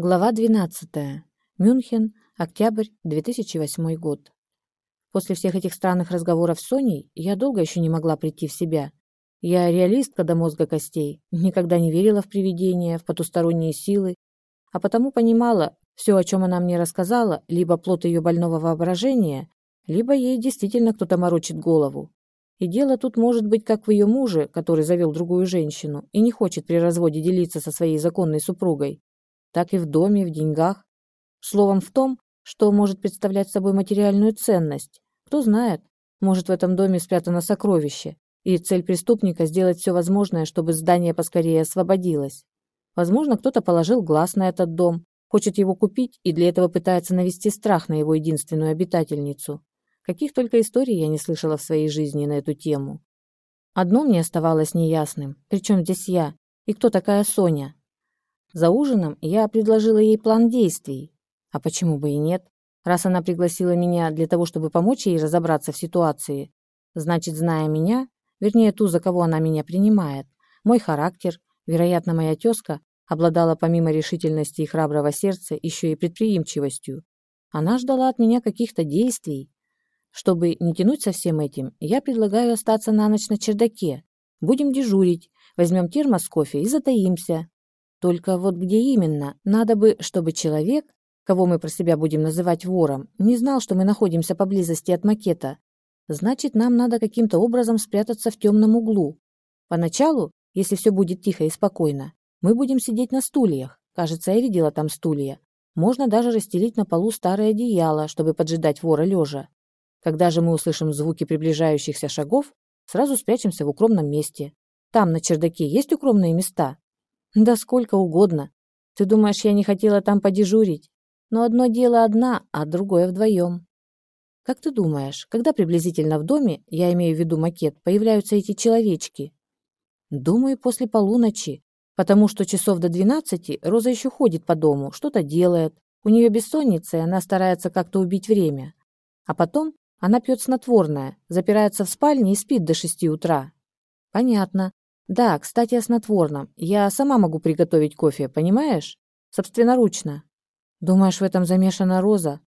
Глава 12. Мюнхен, октябрь 2008 год. После всех этих странных разговоров с Соней я долго еще не могла прийти в себя. Я реалистка до мозга костей, никогда не верила в привидения, в потусторонние силы, а потому понимала, все, о чем она мне рассказала, либо плод ее больного воображения, либо ей действительно кто-то морочит голову. И дело тут может быть как в ее муже, который завел другую женщину и не хочет при разводе делиться со своей законной супругой, так и в доме, в деньгах. Словом, в том, что может представлять собой материальную ценность. Кто знает, может в этом доме спрятано сокровище, и цель преступника сделать все возможное, чтобы здание поскорее освободилось. Возможно, кто-то положил глаз на этот дом, хочет его купить и для этого пытается навести страх на его единственную обитательницу. Каких только историй я не слышала в своей жизни на эту тему. Одно мне оставалось неясным. Причем здесь я? И кто такая Соня? За ужином я предложила ей план действий. А почему бы и нет? Раз она пригласила меня для того, чтобы помочь ей разобраться в ситуации, значит, зная меня, вернее, ту, за кого она меня принимает, мой характер, вероятно, моя тезка, обладала помимо решительности и храброго сердца еще и предприимчивостью. Она ждала от меня каких-то действий. Чтобы не тянуть со всем этим, я предлагаю остаться на ночь на чердаке. Будем дежурить, возьмем термос кофе и затаимся. Только вот где именно? Надо бы, чтобы человек, кого мы про себя будем называть вором, не знал, что мы находимся поблизости от макета. Значит, нам надо каким-то образом спрятаться в темном углу. Поначалу, если все будет тихо и спокойно, мы будем сидеть на стульях. Кажется, я видела там стулья. Можно даже расстелить на полу старое одеяло, чтобы поджидать вора лежа. Когда же мы услышим звуки приближающихся шагов, сразу спрячемся в укромном месте. Там, на чердаке, есть укромные места? Да сколько угодно. Ты думаешь, я не хотела там подежурить? Но одно дело одна, а другое вдвоем. Как ты думаешь, когда приблизительно в доме, я имею в виду макет, появляются эти человечки? Думаю, после полуночи, потому что часов до двенадцати Роза еще ходит по дому, что-то делает. У нее бессонница, и она старается как-то убить время. А потом она пьет снотворное, запирается в спальне и спит до шести утра. Понятно. Да, кстати, о снотворном. Я сама могу приготовить кофе, понимаешь? Собственноручно. Думаешь, в этом замешана Роза?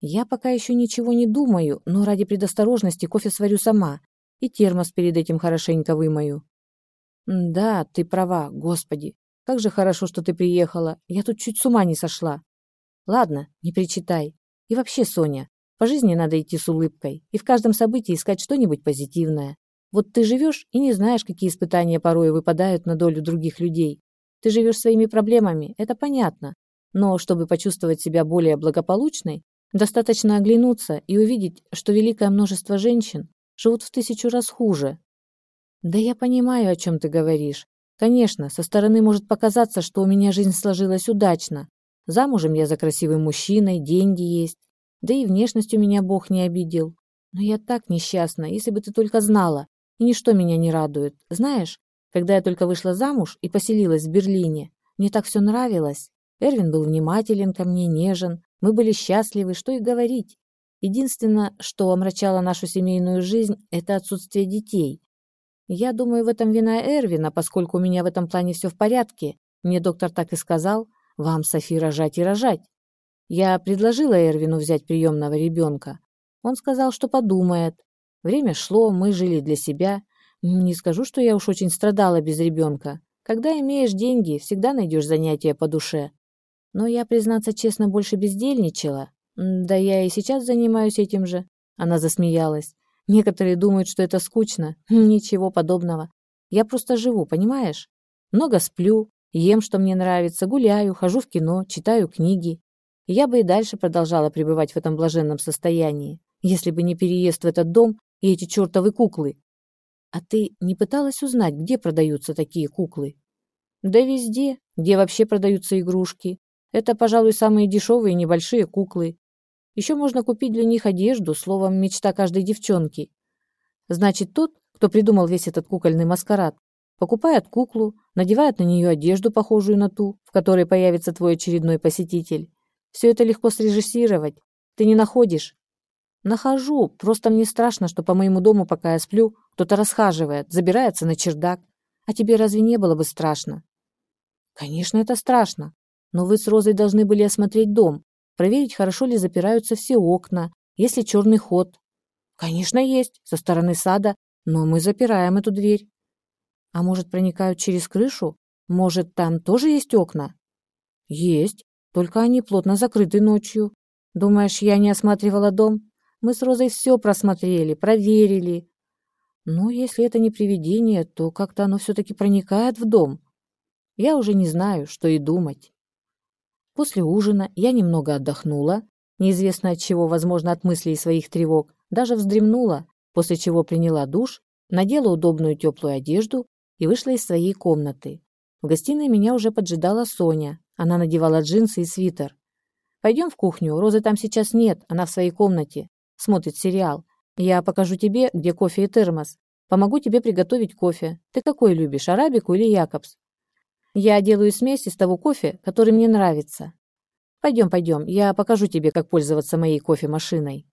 Я пока еще ничего не думаю, но ради предосторожности кофе сварю сама. И термос перед этим хорошенько вымою. Да, ты права, господи. Как же хорошо, что ты приехала. Я тут чуть с ума не сошла. Ладно, не причитай. И вообще, Соня, по жизни надо идти с улыбкой и в каждом событии искать что-нибудь позитивное. Вот ты живешь и не знаешь, какие испытания порой выпадают на долю других людей. Ты живешь своими проблемами, это понятно. Но чтобы почувствовать себя более благополучной, достаточно оглянуться и увидеть, что великое множество женщин живут в тысячу раз хуже. Да я понимаю, о чем ты говоришь. Конечно, со стороны может показаться, что у меня жизнь сложилась удачно. Замужем я за красивым мужчиной, деньги есть. Да и внешность у меня Бог не обидел. Но я так несчастна, если бы ты только знала и ничто меня не радует. Знаешь, когда я только вышла замуж и поселилась в Берлине, мне так все нравилось. Эрвин был внимателен ко мне, нежен, мы были счастливы, что и говорить. Единственное, что омрачало нашу семейную жизнь, это отсутствие детей. Я думаю, в этом вина Эрвина, поскольку у меня в этом плане все в порядке. Мне доктор так и сказал, вам, Софи, рожать и рожать. Я предложила Эрвину взять приемного ребенка. Он сказал, что подумает, Время шло, мы жили для себя. Не скажу, что я уж очень страдала без ребенка. Когда имеешь деньги, всегда найдешь занятия по душе. Но я, признаться честно, больше бездельничала. Да я и сейчас занимаюсь этим же. Она засмеялась. Некоторые думают, что это скучно. Ничего подобного. Я просто живу, понимаешь? Много сплю, ем, что мне нравится, гуляю, хожу в кино, читаю книги. Я бы и дальше продолжала пребывать в этом блаженном состоянии, если бы не переезд в этот дом и эти чертовы куклы. А ты не пыталась узнать, где продаются такие куклы? Да везде, где вообще продаются игрушки. Это, пожалуй, самые дешевые небольшие куклы. Еще можно купить для них одежду, словом, мечта каждой девчонки. Значит, тот, кто придумал весь этот кукольный маскарад, покупает куклу, надевает на нее одежду, похожую на ту, в которой появится твой очередной посетитель. Все это легко срежиссировать. Ты не находишь, Нахожу, просто мне страшно, что по моему дому, пока я сплю, кто-то расхаживает, забирается на чердак. А тебе разве не было бы страшно? Конечно, это страшно. Но вы с Розой должны были осмотреть дом, проверить, хорошо ли запираются все окна, есть ли черный ход. Конечно, есть, со стороны сада, но мы запираем эту дверь. А может, проникают через крышу? Может, там тоже есть окна? Есть, только они плотно закрыты ночью. Думаешь, я не осматривала дом? Мы с Розой все просмотрели, проверили. Но если это не привидение, то как-то оно все-таки проникает в дом. Я уже не знаю, что и думать. После ужина я немного отдохнула, неизвестно от чего, возможно, от мыслей своих тревог, даже вздремнула, после чего приняла душ, надела удобную теплую одежду и вышла из своей комнаты. В гостиной меня уже поджидала Соня. Она надевала джинсы и свитер. «Пойдем в кухню, Розы там сейчас нет, она в своей комнате. Смотрит сериал. Я покажу тебе, где кофе и термос. Помогу тебе приготовить кофе. Ты какой любишь, арабику или якобс? Я делаю смесь из того кофе, который мне нравится. Пойдем, пойдем, я покажу тебе, как пользоваться моей кофемашиной.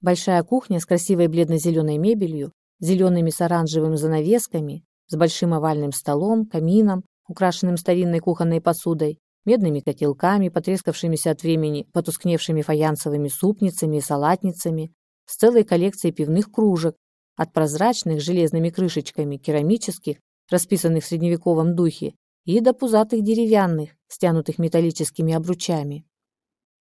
Большая кухня с красивой бледно-зеленой мебелью, зелеными с оранжевыми занавесками, с большим овальным столом, камином, украшенным старинной кухонной посудой, медными котелками, потрескавшимися от времени, потускневшими фаянсовыми супницами и салатницами, с целой коллекцией пивных кружек, от прозрачных железными крышечками, керамических расписанных в средневековом духе, и до пузатых деревянных, стянутых металлическими обручами.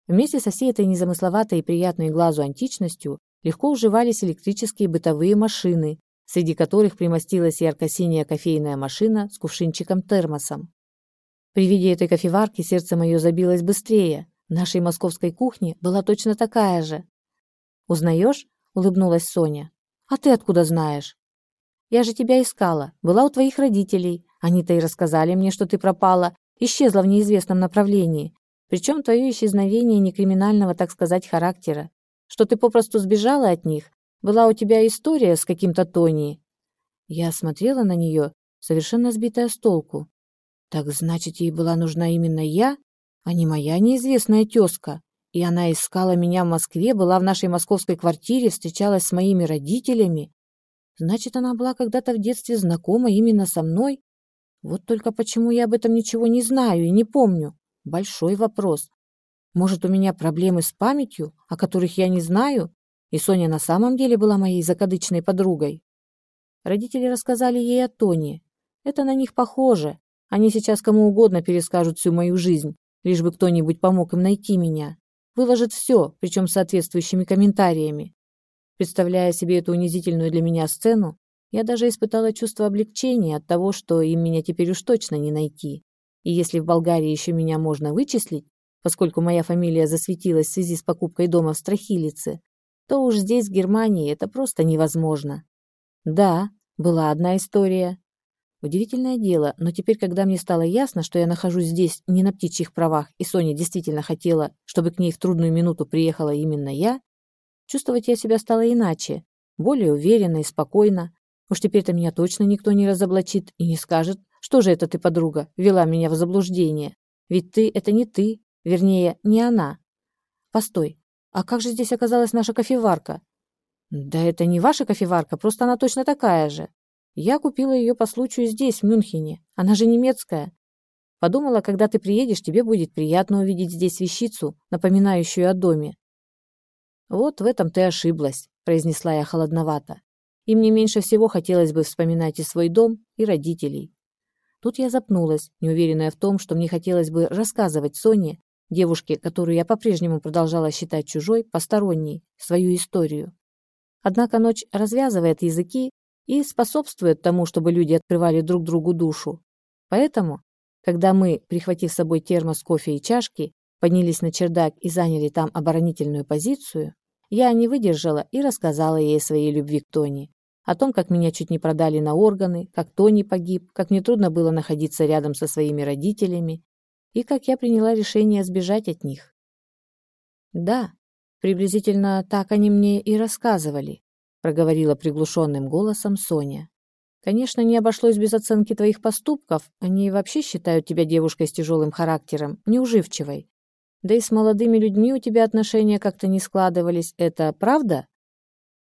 Вместе со всей этой незамысловатой и приятной глазу античностью легко уживались электрические бытовые машины, среди которых примостилась ярко-синяя кофейная машина с кувшинчиком-термосом. При виде этой кофеварки сердце мое забилось быстрее. В нашей московской кухне была точно такая же. «Узнаешь?» — улыбнулась Соня. «А ты откуда знаешь?» Я же тебя искала, была у твоих родителей. Они-то и рассказали мне, что ты пропала, исчезла в неизвестном направлении. Причем твое исчезновение не криминального, так сказать, характера. Что ты попросту сбежала от них. Была у тебя история с каким-то Тони. Я смотрела на нее, совершенно сбитая с толку. Так значит, ей была нужна именно я, а не моя неизвестная тезка. И она искала меня в Москве, была в нашей московской квартире, встречалась с моими родителями. Значит, она была когда-то в детстве знакома именно со мной? Вот только почему я об этом ничего не знаю и не помню? Большой вопрос. Может, у меня проблемы с памятью, о которых я не знаю? И Соня на самом деле была моей закадычной подругой? Родители рассказали ей о Тоне. Это на них похоже. Они сейчас кому угодно перескажут всю мою жизнь, лишь бы кто-нибудь помог им найти меня. Выложат все, причем с соответствующими комментариями. Представляя себе эту унизительную для меня сцену, я даже испытала чувство облегчения от того, что им меня теперь уж точно не найти. И если в Болгарии еще меня можно вычислить, поскольку моя фамилия засветилась в связи с покупкой дома в Страхилице, то уж здесь, в Германии, это просто невозможно. Да, была одна история. Удивительное дело, но теперь, когда мне стало ясно, что я нахожусь здесь не на птичьих правах, и Соня действительно хотела, чтобы к ней в трудную минуту приехала именно я, Чувствовать я себя стала иначе, более уверенно и спокойно. Уж теперь-то меня точно никто не разоблачит и не скажет, что же это ты, подруга, вела меня в заблуждение. Ведь ты — это не ты, вернее, не она. Постой, а как же здесь оказалась наша кофеварка? Да это не ваша кофеварка, просто она точно такая же. Я купила ее по случаю здесь, в Мюнхене. Она же немецкая. Подумала, когда ты приедешь, тебе будет приятно увидеть здесь вещицу, напоминающую о доме. «Вот в этом ты ошиблась», — произнесла я холодновато. «И мне меньше всего хотелось бы вспоминать и свой дом, и родителей». Тут я запнулась, неуверенная в том, что мне хотелось бы рассказывать Соне, девушке, которую я по-прежнему продолжала считать чужой, посторонней, свою историю. Однако ночь развязывает языки и способствует тому, чтобы люди открывали друг другу душу. Поэтому, когда мы, прихватив с собой термос кофе и чашки, поднялись на чердак и заняли там оборонительную позицию, я не выдержала и рассказала ей о своей любви к Тони, о том, как меня чуть не продали на органы, как Тони погиб, как мне трудно было находиться рядом со своими родителями и как я приняла решение сбежать от них. Да, приблизительно так они мне и рассказывали, проговорила приглушенным голосом Соня. Конечно, не обошлось без оценки твоих поступков. Они вообще считают тебя девушкой с тяжелым характером, неуживчивой. Да и с молодыми людьми у тебя отношения как-то не складывались. Это правда?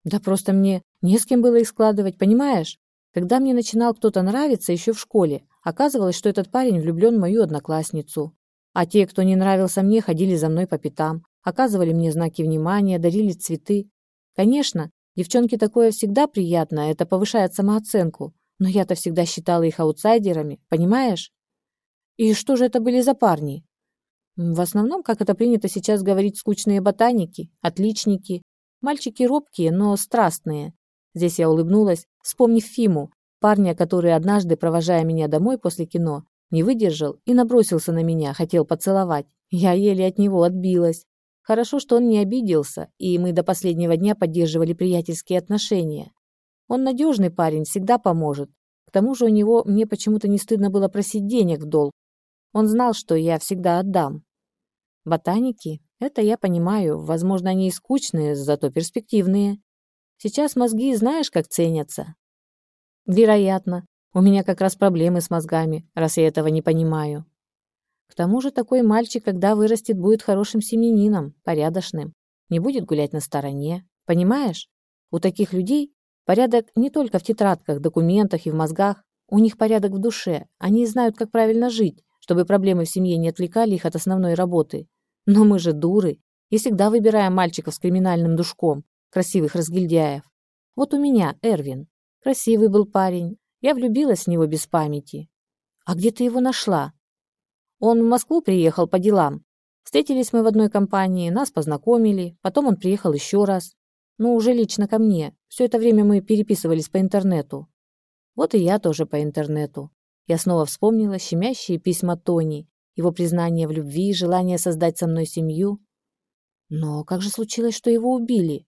Да просто мне не с кем было их складывать, понимаешь? Когда мне начинал кто-то нравиться еще в школе, оказывалось, что этот парень влюблен в мою одноклассницу. А те, кто не нравился мне, ходили за мной по пятам, оказывали мне знаки внимания, дарили цветы. Конечно, девчонке такое всегда приятно, это повышает самооценку, но я-то всегда считала их аутсайдерами, понимаешь? И что же это были за парни? В основном, как это принято сейчас говорить, скучные ботаники, отличники, мальчики робкие, но страстные. Здесь я улыбнулась, вспомнив Фиму, парня, который однажды, провожая меня домой после кино, не выдержал и набросился на меня, хотел поцеловать. Я еле от него отбилась. Хорошо, что он не обиделся, и мы до последнего дня поддерживали приятельские отношения. Он надежный парень, всегда поможет. К тому же у него мне почему-то не стыдно было просить денег в долг. Он знал, что я всегда отдам. Ботаники? Это я понимаю. Возможно, они и скучные, зато перспективные. Сейчас мозги знаешь, как ценятся? Вероятно. У меня как раз проблемы с мозгами, раз я этого не понимаю. К тому же такой мальчик, когда вырастет, будет хорошим семьянином, порядочным. Не будет гулять на стороне. Понимаешь? У таких людей порядок не только в тетрадках, документах и в мозгах. У них порядок в душе. Они знают, как правильно жить, чтобы проблемы в семье не отвлекали их от основной работы. Но мы же дуры и всегда выбираем мальчиков с криминальным душком, красивых разгильдяев. Вот у меня Эрвин. Красивый был парень. Я влюбилась в него без памяти. А где ты его нашла? Он в Москву приехал по делам. Встретились мы в одной компании, нас познакомили. Потом он приехал еще раз. Ну, уже лично ко мне. Все это время мы переписывались по интернету. Вот и я тоже по интернету. Я снова вспомнила щемящие письма Тони его признание в любви, желание создать со мной семью. Но как же случилось, что его убили?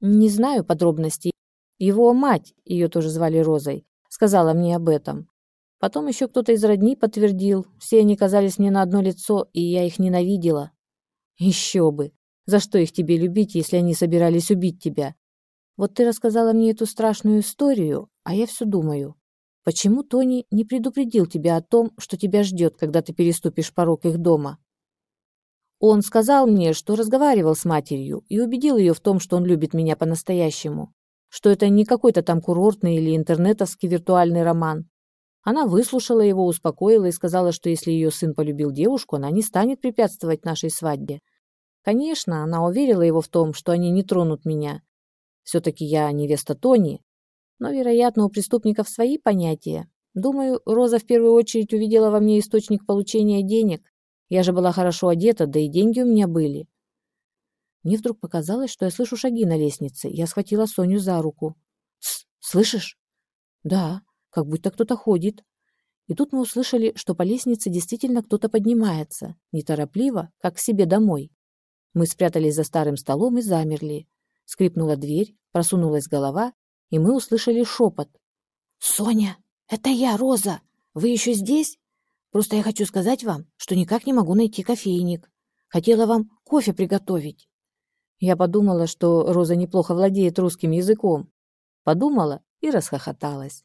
Не знаю подробностей. Его мать, ее тоже звали Розой, сказала мне об этом. Потом еще кто-то из родни подтвердил. Все они казались мне на одно лицо, и я их ненавидела. Еще бы! За что их тебе любить, если они собирались убить тебя? Вот ты рассказала мне эту страшную историю, а я все думаю. Почему Тони не предупредил тебя о том, что тебя ждет, когда ты переступишь порог их дома? Он сказал мне, что разговаривал с матерью и убедил ее в том, что он любит меня по-настоящему, что это не какой-то там курортный или интернетовский виртуальный роман. Она выслушала его, успокоила и сказала, что если ее сын полюбил девушку, она не станет препятствовать нашей свадьбе. Конечно, она уверила его в том, что они не тронут меня. Все-таки я невеста Тони, но, вероятно, у преступников свои понятия. Думаю, Роза в первую очередь увидела во мне источник получения денег. Я же была хорошо одета, да и деньги у меня были. Мне вдруг показалось, что я слышу шаги на лестнице. Я схватила Соню за руку. «Тсс, слышишь?» «Да, как будто кто-то ходит». И тут мы услышали, что по лестнице действительно кто-то поднимается, неторопливо, как к себе домой. Мы спрятались за старым столом и замерли. Скрипнула дверь, просунулась голова, и мы услышали шепот. «Соня, это я, Роза! Вы еще здесь? Просто я хочу сказать вам, что никак не могу найти кофейник. Хотела вам кофе приготовить». Я подумала, что Роза неплохо владеет русским языком. Подумала и расхохоталась.